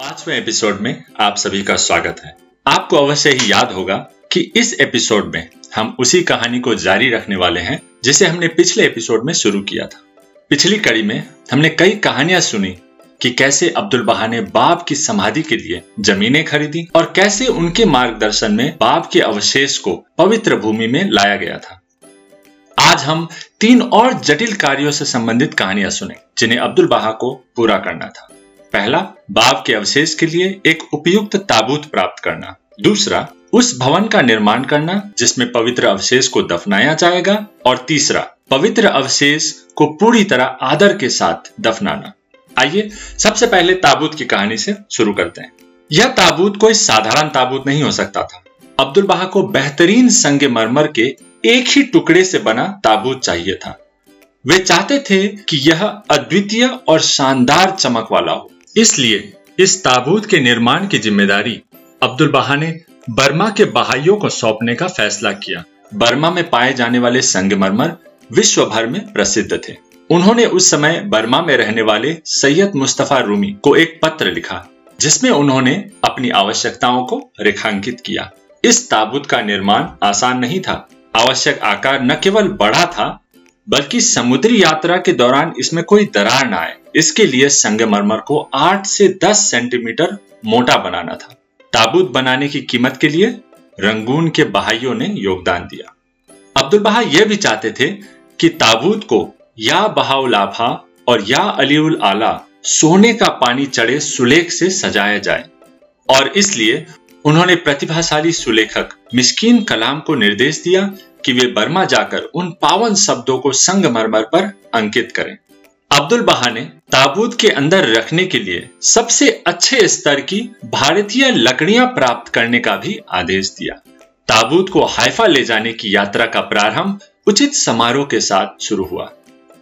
पाँचवें एपिसोड में आप सभी का स्वागत है। आपको अवश्य ही याद होगा कि इस एपिसोड में हम उसी कहानी को जारी रखने वाले हैं, जिसे हमने पिछले एपिसोड में शुरू किया था। पिछली कड़ी में हमने कई कहानियाँ सुनी कि कैसे अब्दुल बहा ने बाप की समाधि के लिए जमीनें खरीदी और कैसे उनके मार्गदर्शन में बाप के अवशेष को पवित्र भूमि में लाया गया था। आज हम तीन और जटिल कार्यों से संबंधित कहानियाँ सुने, जिन्हें अब्दुल बहा को पूरा करना था। पहला, बाप के अवशेष के लिए एक उपयुक्त ताबूत प्राप्त करना। दूसरा, उस भवन का निर्माण करना, जिसमें पवित्र अवशेष को दफनाया जाएगा। और तीसरा, पवित्र अवशेष को पूरी तरह आदर के साथ दफनाना। आइए, सबसे पहले ताबूत की कहानी से शुरू करते हैं। यह ताबूत कोई साधारण ताबूत नहीं हो सकता था। अब्दुल बहा को बेहतरीन संग मरमर के एक ही टुकड़े से बना ताबूत चाहिए था। वे चाहते थे कि यह अद्वितीय और शानदार चमक वाला हो। इसलिए इस ताबूत के निर्माण की ज़िम्मेदारी अब्दुल बहा ने बर्मा के बहाइयों को सौंपने का फैसला किया। बर्मा में पाए जाने वाले संगमरमर विश्व भर में प्रसिद्ध थे। उन्होंने उस समय बर्मा में रहने वाले सैयद मुस्तफ़ा रूमी को एक पत्र लिखा, जिसमें उन्होंने अपनी आवश्यकताओं को रेखांकित किया। इस ताबूत का निर्माण आसान नहीं था। आवश्यक आकार न केवल बड़ा था बल्कि समुद्री यात्रा के दौरान इसमें कोई दरार ना आए। इसके लिए संगमरमर को 8 से 10 सेंटीमीटर मोटा बनाना था। ताबूत बनाने की कीमत के लिए रंगून के बहाइयों ने योगदान दिया। अब्दुल बहा यह भी चाहते थे कि ताबूत को या बहाउल बहाउलाफा और या अलीउल आला सोने का पानी चढ़े सुलेख से सजाया जाए। और इसलिए उन्होंने प्रतिभाशाली सुलेखक मिस्कीन कलाम को निर्देश दिया कि वे बर्मा जाकर उन पावन शब्दों को संगमरमर पर अंकित करें। अब्दुल बहा ने ताबूत के अंदर रखने के लिए सबसे अच्छे स्तर की भारतीय लकड़ियाँ प्राप्त करने का भी आदेश दिया। ताबूत को हाइफा ले जाने की यात्रा का प्रारंभ उचित समारोह के साथ शुरू हुआ।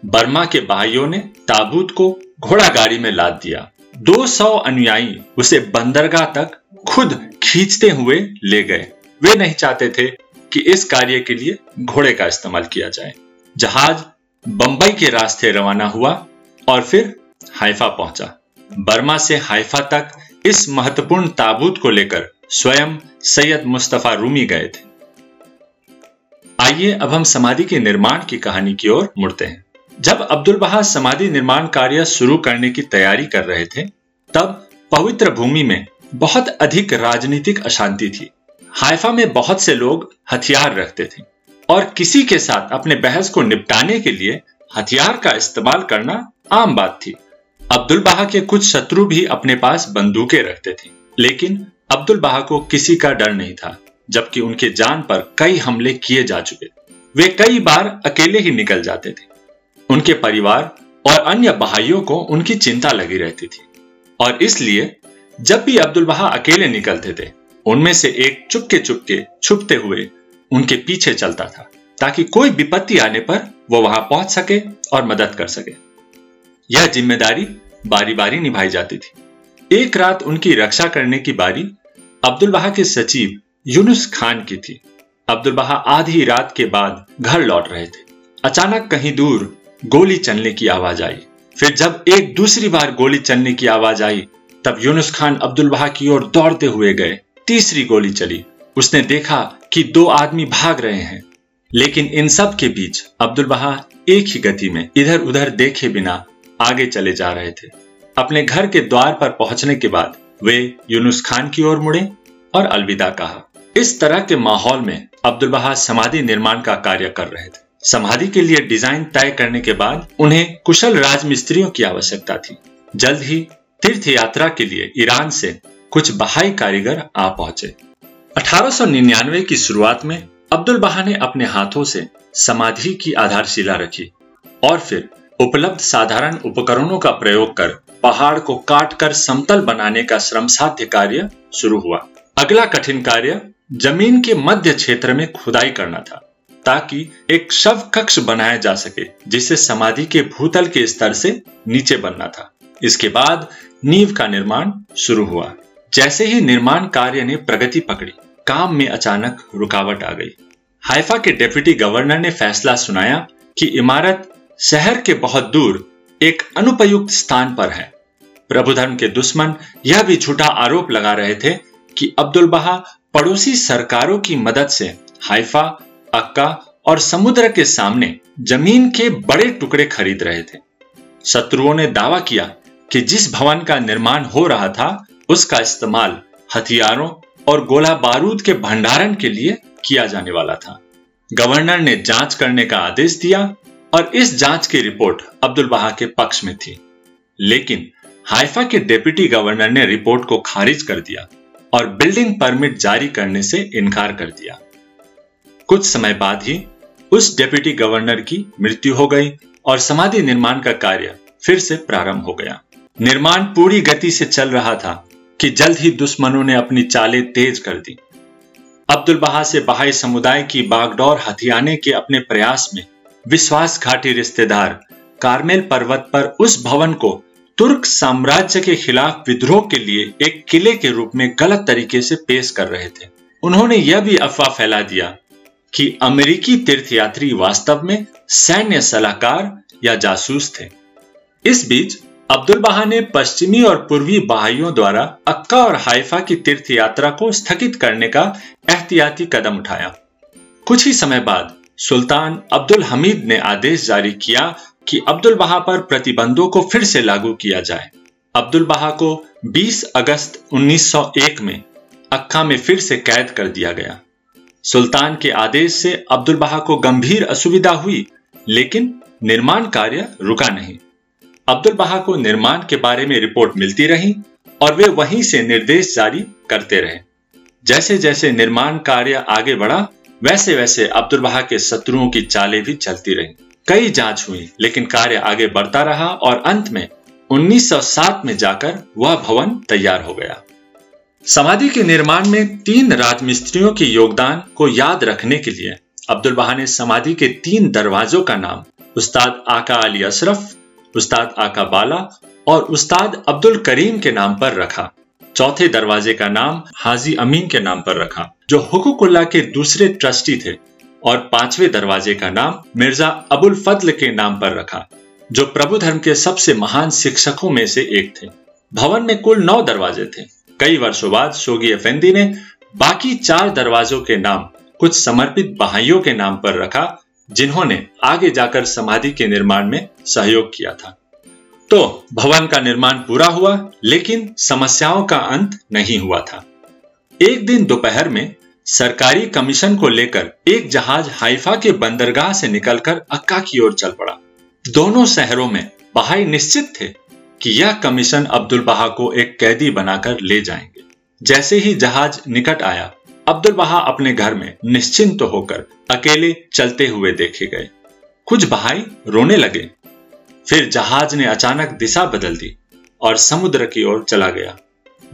बर्मा के भाइयों ने ताबूत को घोड़ा गाड़ी में लाद दिया। 200 अनुयायी उसे बंदरगाह तक खुद खींचते हुए ले गए। वे नहीं चाहते थे कि इस कार्य के लिए घोड़े का इस्तेमाल किया जाए। जहाज़ बंबई के रास्ते रवाना हुआ और फिर हाइफा पहुँचा। बर्मा से हाइफा तक इस महत्वपूर्ण ताबूत को लेकर स्वयं सैयद मुस्तफ़ा रूमी गए थे। आइए अब हम समाधि के निर्माण की कहानी की ओर मुड़ते हैं। जब अब्दुल बहा समाधि निर्माण कार्य शुरू करने की तैयारी कर रहे थे, तब पवित्र भूमि में बहुत अधिक राजनीतिक अशांति थी। हाइफा में बहुत से लोग हथियार रखते थे और किसी के साथ अपने बहस को निपटाने के लिए हथियार का इस्तेमाल करना आम बात थी। अब्दुल बहा के कुछ शत्रु भी अपने पास बंदूकें रखते थे, लेकिन अब्दुल बहा को किसी का डर नहीं था, जबकि उनके जान पर कई हमले किए जा चुके वे कई बार अकेले ही निकल जाते थे। उनके परिवार और अन्य बहाइयों को उनकी चिंता लगी रहती थी। और इसलिए जब भी अब्दुल बहा अकेले निकलते थे उनमें से एक चुपके चुपके छुपते हुए उनके पीछे चलता था, ताकि कोई विपत्ति आने पर वो वहाँ पहुँच सके और मदद कर सके। यह ज़िम्मेदारी बारी बारी निभाई जाती थी। एक रात उनकी रक्षा करने की बारी अब्दुल बहा के सचिव यूनुस खान की थी। अब्दुल बहा आधी रात के बाद घर लौट रहे थे। अचानक कहीं दूर गोली चलने की आवाज़ आई। फिर जब एक दूसरी बार गोली चलने की आवाज़ आई, तब यूनुस खान अब्दुल बहा की ओर दौड़ते हुए गए। तीसरी गोली चली। उसने देखा कि दो आदमी भाग रहे हैं। लेकिन इन सब के बीच अब्दुल बहा एक ही गति में इधर उधर देखे बिना आगे चले जा रहे थे। अपने घर के द्वार पर पहुँचने के बाद वे यूनुस खान की ओर मुड़े और अलविदा कहा, इस तरह के माहौल में अब्दुल बहा समाधि निर्माण का कार्य कर रहे थे। समाधि के लिए डिज़ाइन तय करने के बाद उन्हें कुशल राजमिस्त्रियों की आवश्यकता थी। जल्द ही तीर्थ यात्रा के लिए ईरान से कुछ बहाई कारीगर आ पहुँचे। 1899 की शुरुआत में अब्दुल बहा ने अपने हाथों से समाधि की आधारशिला रखी और फिर उपलब्ध साधारण उपकरणों का प्रयोग कर पहाड़ को काट कर समतल बनाने का श्रम साध्य कार्य शुरू हुआ। अगला कठिन कार्य, ज़मीन के मध्य क्षेत्र में खुदाई करना था, ताकि एक शव कक्ष बनाया जा सके, जिसे समाधि के भूतल के स्तर से नीचे बनना था। इसके बाद नींव का निर्माण शुरू हुआ। जैसे ही निर्माण कार्य ने प्रगति पकड़ी, काम में अचानक रुकावट आ गई। हाइफा के डेप्यूटी गवर्नर ने फैसला सुनाया कि इमारत शहर के बहुत दूर एक अनुपयुक्त स्थान पर है। प्रभु धर्म के दुश्मन यह भी झूठा आरोप लगा रहे थे कि अब्दुल बहा पड़ोसी सरकारों की मदद से हाइफा, अक्का और समुद्र के सामने ज़मीन के बड़े टुकड़े खरीद रहे थे। शत्रुओं ने दावा किया कि जिस भवन का निर्माण हो रहा था उसका इस्तेमाल हथियारों और गोला बारूद के भंडारण के लिए किया जाने वाला था। गवर्नर ने जाँच करने का आदेश दिया और इस जाँच की रिपोर्ट अब्दुल बहा के पक्ष में थी। लेकिन हाइफा के डेप्यूटी गवर्नर ने रिपोर्ट को खारिज कर दिया और बिल्डिंग परमिट जारी करने से इनकार कर दिया। कुछ समय बाद ही उस डेप्यूटी गवर्नर की मृत्यु हो गई और समाधि निर्माण का कार्य फिर से प्रारंभ हो गया। निर्माण पूरी गति से चल रहा था कि जल्द ही दुश्मनों ने अपनी चालें तेज कर दी। अब्दुल बहा से बहाई समुदाय की बागडोर हथियाने के अपने प्रयास में विश्वासघाटी रिश्तेदार कारमेल पर्वत पर उस भवन को तुर्क साम्राज्य के खिलाफ विद्रोह के लिए एक किले के रूप में गलत तरीके से पेश कर रहे थे। उन्होंने यह भी अफवाह फैला दिया कि अमेरिकी तीर्थयात्री वास्तव में सैन्य सलाहकार या जासूस थे। इस बीच अब्दुल बहा ने पश्चिमी और पूर्वी बहाइयों द्वारा अक्का और हाइफा की तीर्थ यात्रा को स्थगित करने का एहतियाती कदम उठाया। कुछ ही समय बाद सुल्तान अब्दुल हमीद ने आदेश जारी किया कि अब्दुल बहा पर प्रतिबंधों को फिर से लागू किया जाए। अब्दुल बहा को 20 अगस्त 1901 में अक्का में फिर से कैद कर दिया गया। सुल्तान के आदेश से अब्दुल बहा को गंभीर असुविधा हुई, लेकिन निर्माण कार्य रुका नहीं। अब्दुल बहा को निर्माण के बारे में रिपोर्ट मिलती रही और वे वहीं से निर्देश जारी करते रहे। जैसे जैसे निर्माण कार्य आगे बढ़ा, वैसे वैसे अब्दुल बहा के शत्रुओं की चालें भी चलती रही। कई जाँच हुई, लेकिन कार्य आगे बढ़ता रहा और अंत में 1907 में जाकर वह भवन तैयार हो गया। समाधि के निर्माण में तीन राजमिस्त्रियों के योगदान को याद रखने के लिए अब्दुल बहा ने समाधि के तीन दरवाजों का नाम, उस्ताद आका अली अशरफ उस्ताद आका बाला और उस्ताद अब्दुल करीम के नाम पर रखा। चौथे दरवाजे का नाम हाजी अमीन के नाम पर रखा, जो हुकुकुल्ला के दूसरे ट्रस्टी थे। और पाँचवें दरवाजे का नाम मिर्ज़ा अबुल फजल के नाम पर रखा, जो प्रभु धर्म के सबसे महान शिक्षकों में से एक थे। भवन में कुल नौ दरवाजे थे। कई वर्षों बाद शोगी अफेंदी ने बाकी चार दरवाजों के नाम, कुछ समर्पित बहाइयों के नाम पर रखा जिन्होंने आगे जाकर समाधि के निर्माण में सहयोग किया था। तो भवन का निर्माण पूरा हुआ, लेकिन समस्याओं का अंत नहीं हुआ था। एक दिन दोपहर में सरकारी कमीशन को लेकर एक जहाज़ हाइफा के बंदरगाह से निकलकर अक्का की ओर चल पड़ा। दोनों शहरों में बहाई निश्चित थे कि यह कमीशन अब्दुल बहा को एक कैदी बनाकर ले जाएँगे। जैसे ही जहाज़ निकट आया अब्दुल बहा अपने घर में निश्चिंत तो होकर अकेले चलते हुए देखे गए। कुछ बहाई रोने लगे। फिर जहाज़ ने अचानक दिशा बदल दी और समुद्र की ओर चला गया।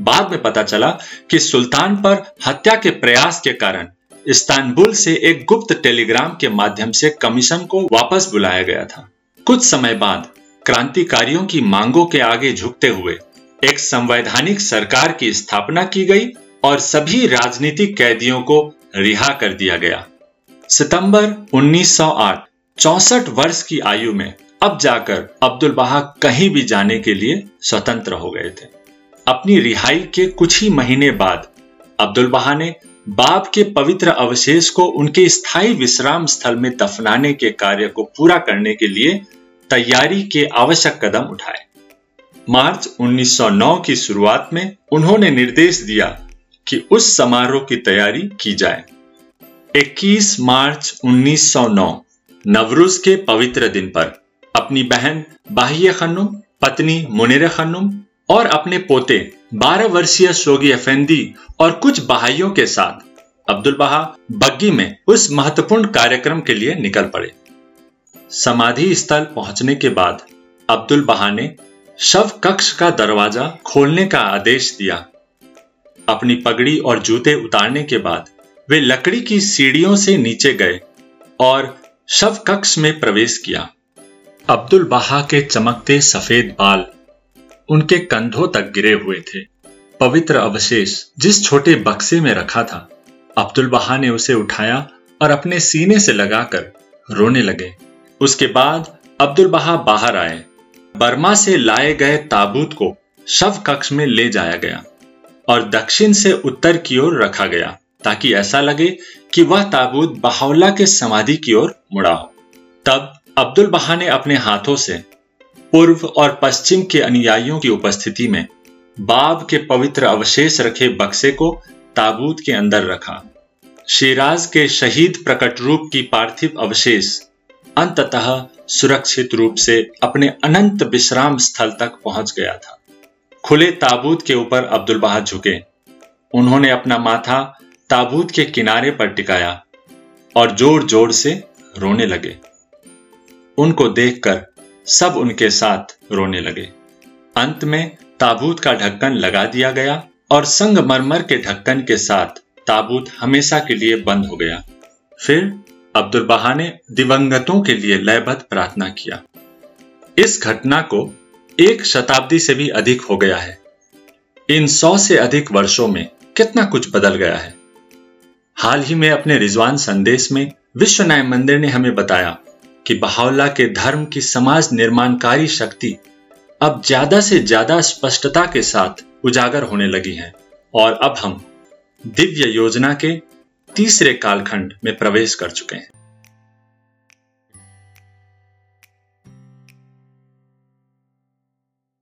बाद में पता चला कि सुल्तान पर हत्या के प्रयास के कारण इस्तानबुल से एक गुप्त टेलीग्राम के माध्यम से कमीशन को वापस बुलाया गया था। कुछ समय बाद क्रांतिकारियों की मांगों के आगे झुकते हुए एक संवैधानिक सरकार की स्थापना की गई और सभी राजनीतिक कैदियों को रिहा कर दिया गया। सितंबर 1908 चौसठ वर्ष की आयु में अब जाकर अब्दुल बहा कहीं भी जाने के लिए स्वतंत्र हो गए थे। अपनी रिहाई के कुछ ही महीने बाद अब्दुल बहा ने बाप के पवित्र अवशेष को उनके स्थायी विश्राम स्थल में दफनाने के कार्य को पूरा करने के लिए तैयारी के आवश्यक कदम उठाए। मार्च 1909 की शुरुआत में उन्होंने निर्देश दिया कि उस समारोह की तैयारी की जाए। 21 मार्च 1909 नवरुज के पवित्र दिन पर अपनी बहन बाह्य खन्नुम, पत्नी मुनिर खन्नुम और अपने पोते 12 वर्षीय शोगी अफेंदी और कुछ बहाइयों के साथ अब्दुल बहा बग्गी में उस महत्वपूर्ण कार्यक्रम के लिए निकल पड़े। समाधि स्थल पहुँचने के बाद अब्दुल बहा ने शव कक्ष का दरवाज़ा खोलने का आदेश दिया। अपनी पगड़ी और जूते उतारने के बाद वे लकड़ी की सीढ़ियों से नीचे गए और शव कक्ष में प्रवेश किया। अब्दुल बहा के चमकते सफ़ेद बाल उनके कंधों तक गिरे हुए थे। पवित्र अवशेष जिस छोटे बक्से में रखा था, अब्दुल बहा ने उसे उठाया और अपने सीने से लगाकर रोने लगे। उसके बाद अब्दुल बहा बाहर आए। बर्मा से लाए गए ताबूत को शव कक्ष में ले जाया गया। और दक्षिण से उत्तर की ओर रखा गया, ताकि ऐसा लगे कि वह ताबूत बहाउल्ला के समाधि की ओर मुड़ा हो। तब अब्दुल बहा ने अपने हाथों से पूर्व और पश्चिम के अनुयायियों की उपस्थिति में बाब के पवित्र अवशेष रखे बक्से को ताबूत के अंदर रखा। शिराज के शहीद प्रकट रूप की पार्थिव अवशेष अंततः सुरक्षित रूप से अपने अनंत विश्राम स्थल तक पहुँच गया था। खुले ताबूत के ऊपर अब्दुल बहा झुके। उन्होंने अपना माथा ताबूत के किनारे पर टिकाया और ज़ोर ज़ोर से रोने लगे। उनको देखकर सब उनके साथ रोने लगे। अंत में ताबूत का ढक्कन लगा दिया गया और संगमरमर के ढक्कन के साथ ताबूत हमेशा के लिए बंद हो गया। फिर अब्दुल बहा ने दिवंगतों के लिए लयबद्ध प्रार्थना किया। इस घटना को एक शताब्दी से भी अधिक हो गया है। इन सौ से अधिक वर्षों में कितना कुछ बदल गया है। हाल ही में अपने रिजवान संदेश में विश्व न्याय मंदिर ने हमें बताया कि बहावला के धर्म की समाज निर्माणकारी शक्ति अब ज़्यादा से ज़्यादा स्पष्टता के साथ उजागर होने लगी है और अब हम दिव्य योजना के तीसरे कालखंड में प्रवेश कर चुके हैं।